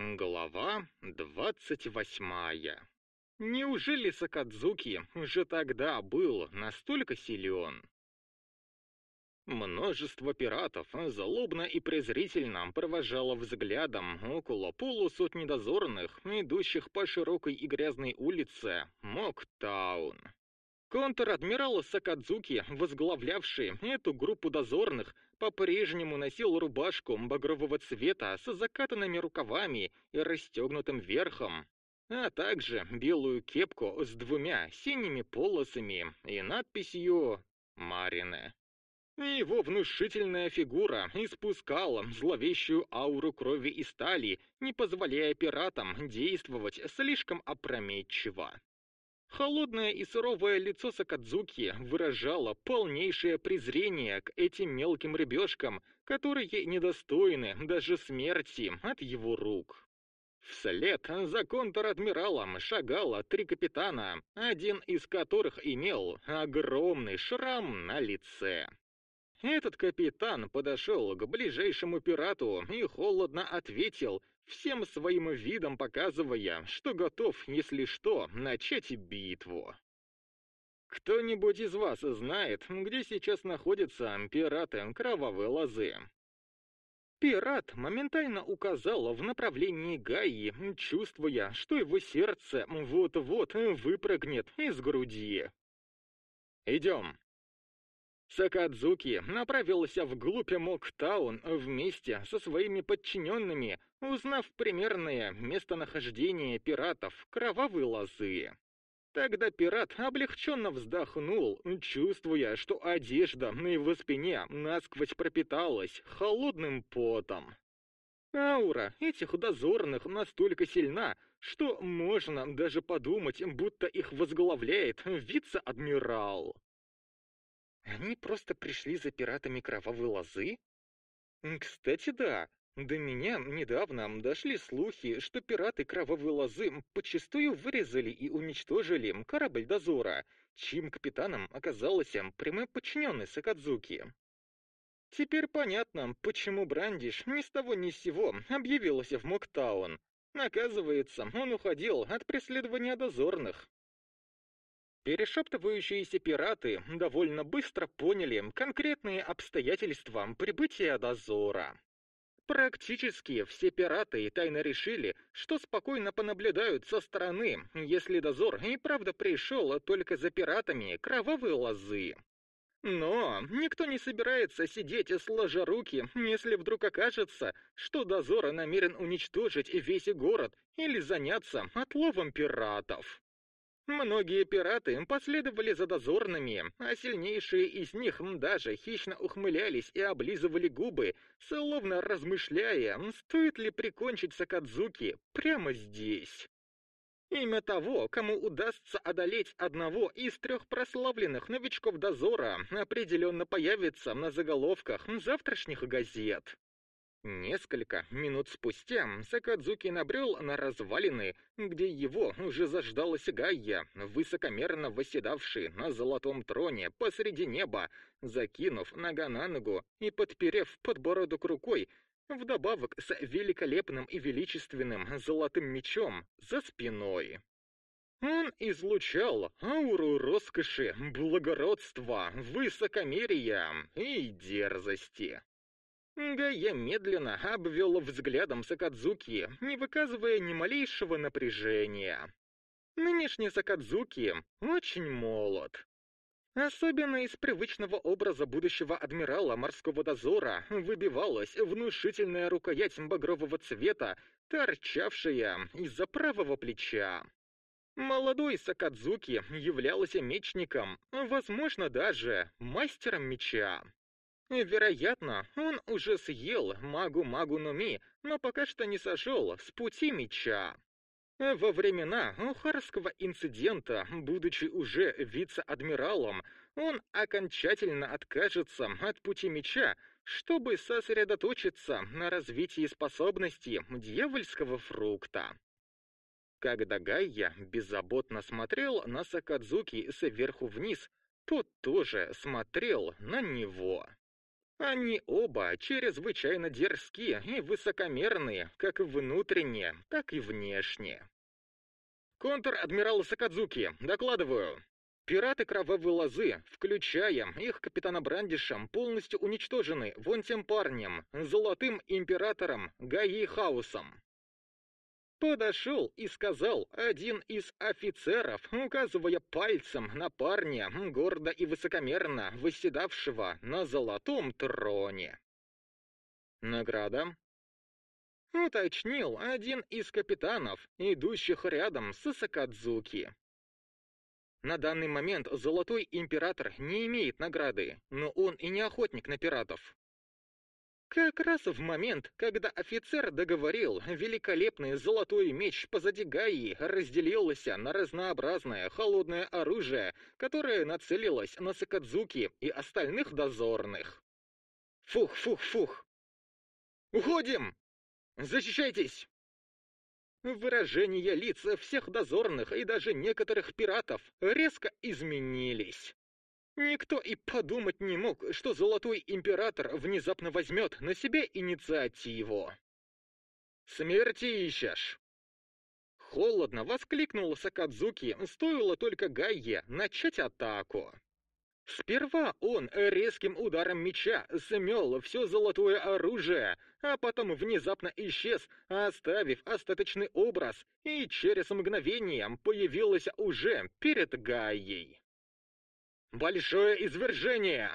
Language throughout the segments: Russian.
Глава двадцать восьмая. Неужели Сакадзуки уже тогда был настолько силен? Множество пиратов злобно и презрительно провожало взглядом около полусотни дозорных, идущих по широкой и грязной улице Моктаун. Контр-адмирал Сакадзуки, возглавлявший эту группу дозорных, по-прежнему носил рубашку багрового цвета с закатанными рукавами и расстегнутым верхом, а также белую кепку с двумя синими полосами и надписью «Марине». Его внушительная фигура испускала зловещую ауру крови и стали, не позволяя пиратам действовать слишком опрометчиво. Холодное и суровое лицо Сакадзуки выражало полнейшее презрение к этим мелким рыбешкам, которые недостойны даже смерти от его рук. Вслед за контр-адмиралом шагало три капитана, один из которых имел огромный шрам на лице. Этот капитан подошел к ближайшему пирату и холодно ответил, всем своим видом показывая, что готов, если что, начать битву. Кто-нибудь из вас знает, где сейчас находятся пираты Кровавой Лозы? Пират моментально указал в направлении Гаи, чувствуя, что его сердце вот-вот выпрыгнет из груди. «Идем», Сакадзуки направился вглубь Моктаун вместе со своими подчиненными, узнав примерное местонахождение пиратов Кровавой Лозы. Тогда пират облегченно вздохнул, чувствуя, что одежда на его спине насквозь пропиталась холодным потом. Аура этих дозорных настолько сильна, что можно даже подумать, будто их возглавляет вице-адмирал. Они просто пришли за пиратами Кровавой Лозы? Кстати, да. До меня недавно дошли слухи, что пираты Кровавой Лозы почастую вырезали и уничтожили корабль дозора, чьим капитаном оказался прямой подчиненный Сакадзуки. Теперь понятно, почему Брандиш ни с того ни с сего объявился в Моктаун. Оказывается, он уходил от преследования дозорных. Перешептывающиеся пираты довольно быстро поняли конкретные обстоятельства прибытия дозора. Практически все пираты тайно решили, что спокойно понаблюдают со стороны, если дозор и правда пришел только за пиратами кровавой лозы. Но никто не собирается сидеть сложа руки, если вдруг окажется, что дозор намерен уничтожить весь город или заняться отловом пиратов. Многие пираты последовали за дозорными, а сильнейшие из них даже хищно ухмылялись и облизывали губы, словно размышляя, стоит ли прикончить Сакадзуки прямо здесь. Имя того, кому удастся одолеть одного из трех прославленных новичков дозора, определенно появится на заголовках завтрашних газет. Несколько минут спустя Сакадзуки набрел на развалины, где его уже заждалась Гайя, высокомерно восседавший на золотом троне посреди неба, закинув нога на ногу и подперев подбородок рукой, вдобавок с великолепным и величественным золотым мечом за спиной. Он излучал ауру роскоши, благородства, высокомерия и дерзости. Гая медленно обвел взглядом Сакадзуки, не выказывая ни малейшего напряжения. Нынешний Сакадзуки очень молод. Особенно из привычного образа будущего адмирала морского дозора выбивалась внушительная рукоять багрового цвета, торчавшая из-за правого плеча. Молодой Сакадзуки являлся мечником, возможно, даже мастером меча. Вероятно, он уже съел магу-магу Нуми, но пока что не сошел с пути меча. Во времена Ухарского инцидента, будучи уже вице-адмиралом, он окончательно откажется от пути меча, чтобы сосредоточиться на развитии способностей дьявольского фрукта. Когда Гайя беззаботно смотрел на Сакадзуки сверху вниз, тот тоже смотрел на него. Они оба чрезвычайно дерзкие и высокомерные, как внутренне, так и внешне. «Контр-адмирал Сакадзуки, докладываю. Пираты Кровавой Лозы, включая их капитана Брандиша, полностью уничтожены вон тем парнем, Золотым Императором Гаи Хаусом. Подошел и сказал один из офицеров, указывая пальцем на парня, гордо и высокомерно восседавшего на золотом троне. Награда? Уточнил один из капитанов, идущих рядом с Сакадзуки. На данный момент Золотой Император не имеет награды, но он и не охотник на пиратов. Как раз в момент, когда офицер договорил, великолепный золотой меч позади Гаи разделился на разнообразное холодное оружие, которое нацелилось на Сакадзуки и остальных дозорных. Фух-фух-фух! «Уходим! Защищайтесь!» Выражения лиц всех дозорных и даже некоторых пиратов резко изменились. Никто и подумать не мог, что Золотой Император внезапно возьмет на себя инициативу. «Смерти ищешь!» Холодно воскликнул Сакадзуки, стоило только Гайе начать атаку. Сперва он резким ударом меча смел все золотое оружие, а потом внезапно исчез, оставив остаточный образ, и через мгновение появился уже перед Гайей. Большое извержение!»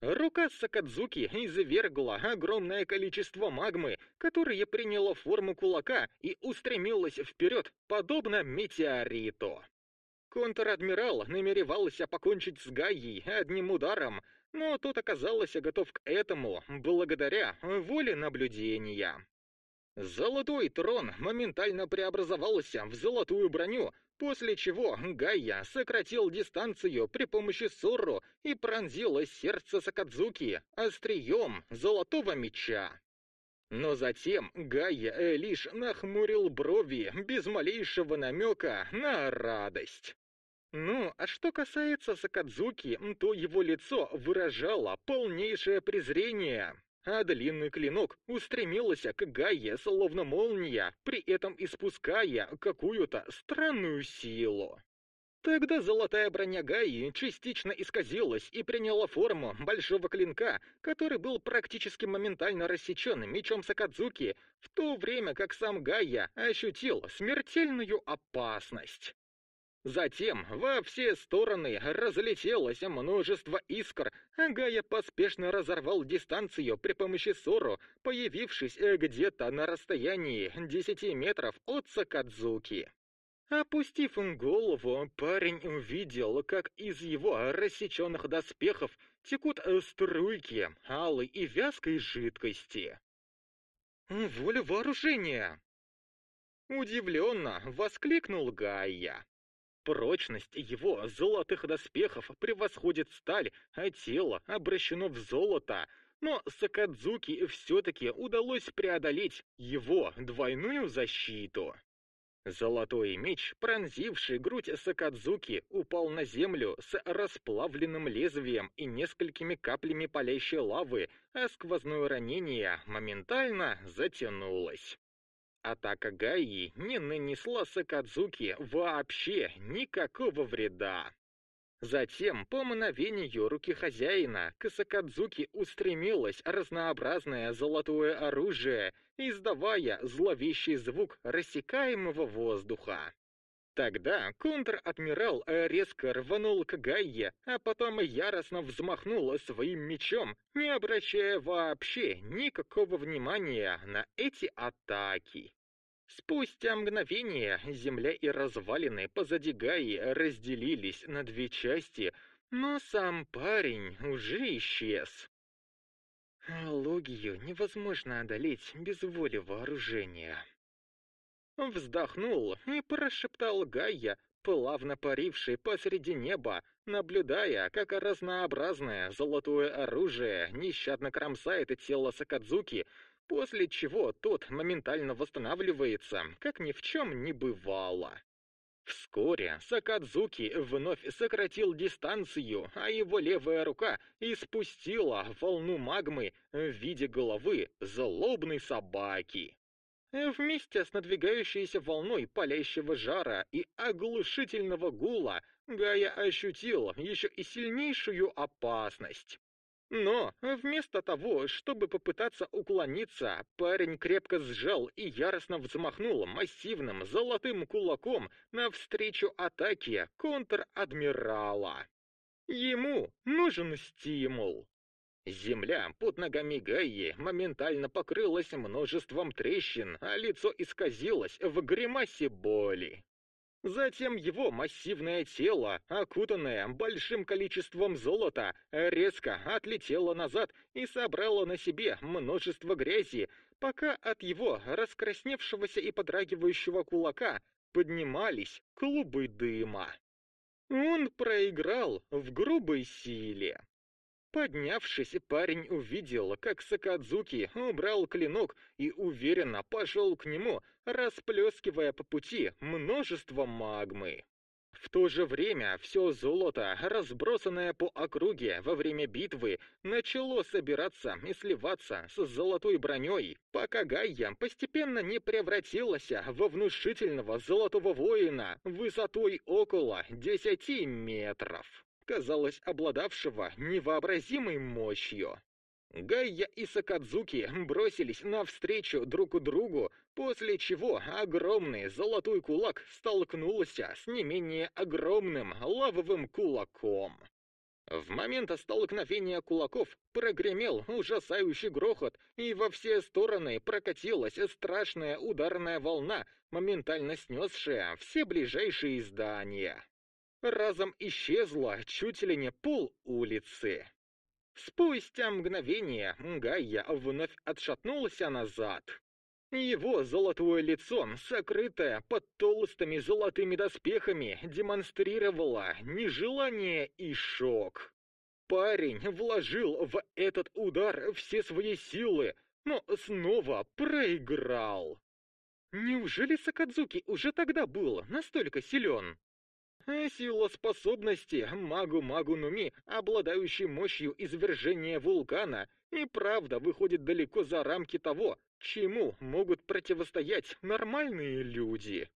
Рука Сакадзуки извергла огромное количество магмы, которое приняло форму кулака и устремилось вперед, подобно метеориту. Контр-адмирал намеревался покончить с Гаей одним ударом, но тот оказался готов к этому благодаря воле наблюдения. Золотой трон моментально преобразовался в золотую броню, после чего Гайя сократил дистанцию при помощи Сурру и пронзил сердце Сакадзуки острием золотого меча. Но затем Гайя лишь нахмурил брови без малейшего намека на радость. Ну, а что касается Сакадзуки, то его лицо выражало полнейшее презрение а длинный клинок устремился к Гае словно молния, при этом испуская какую-то странную силу. Тогда золотая броня Гаи частично исказилась и приняла форму большого клинка, который был практически моментально рассечен мечом Сакадзуки, в то время как сам Гая ощутил смертельную опасность. Затем во все стороны разлетелось множество искр, а Гая поспешно разорвал дистанцию при помощи Сору, появившись где-то на расстоянии 10 метров от Сакадзуки. Опустив голову, парень увидел, как из его рассеченных доспехов текут струйки алой и вязкой жидкости. «Воля вооружения!» Удивленно воскликнул Гайя. Прочность его золотых доспехов превосходит сталь, а тело обращено в золото. Но Сакадзуки все-таки удалось преодолеть его двойную защиту. Золотой меч, пронзивший грудь Сакадзуки, упал на землю с расплавленным лезвием и несколькими каплями палящей лавы, а сквозное ранение моментально затянулось. Атака Гаи не нанесла Сакадзуки вообще никакого вреда. Затем, по мановению руки хозяина, к Сакадзуки устремилось разнообразное золотое оружие, издавая зловещий звук рассекаемого воздуха. Тогда контр-адмирал резко рванул к Гайе, а потом яростно взмахнул своим мечом, не обращая вообще никакого внимания на эти атаки. Спустя мгновение земля и развалины позади Гаи разделились на две части, но сам парень уже исчез. Логию невозможно одолеть без воли вооружения. Вздохнул и прошептал Гайя, плавно паривший посреди неба, наблюдая, как разнообразное золотое оружие нещадно кромсает тело Сакадзуки, после чего тот моментально восстанавливается, как ни в чем не бывало. Вскоре Сакадзуки вновь сократил дистанцию, а его левая рука испустила волну магмы в виде головы злобной собаки. Вместе с надвигающейся волной палящего жара и оглушительного гула Гая ощутил еще и сильнейшую опасность. Но вместо того, чтобы попытаться уклониться, парень крепко сжал и яростно взмахнул массивным золотым кулаком навстречу атаке контр-адмирала. Ему нужен стимул. Земля под ногами Гаи моментально покрылась множеством трещин, а лицо исказилось в гримасе боли. Затем его массивное тело, окутанное большим количеством золота, резко отлетело назад и собрало на себе множество грязи, пока от его раскрасневшегося и подрагивающего кулака поднимались клубы дыма. Он проиграл в грубой силе. Поднявшись, парень увидел, как Сакадзуки убрал клинок и уверенно пошел к нему, расплескивая по пути множество магмы. В то же время все золото, разбросанное по округе во время битвы, начало собираться и сливаться с золотой броней, пока Гайя постепенно не превратилась во внушительного золотого воина высотой около 10 метров казалось, обладавшего невообразимой мощью. Гайя и Сакадзуки бросились навстречу друг другу, после чего огромный золотой кулак столкнулся с не менее огромным лавовым кулаком. В момент столкновения кулаков прогремел ужасающий грохот, и во все стороны прокатилась страшная ударная волна, моментально снесшая все ближайшие здания разом исчезла чуть ли не пол улицы. Спустя мгновение Гайя вновь отшатнулся назад. Его золотое лицо, сокрытое под толстыми золотыми доспехами, демонстрировало нежелание и шок. Парень вложил в этот удар все свои силы, но снова проиграл. Неужели Сакадзуки уже тогда был настолько силен? Сила способности магу-магу Нуми, обладающей мощью извержения вулкана, и правда выходит далеко за рамки того, чему могут противостоять нормальные люди.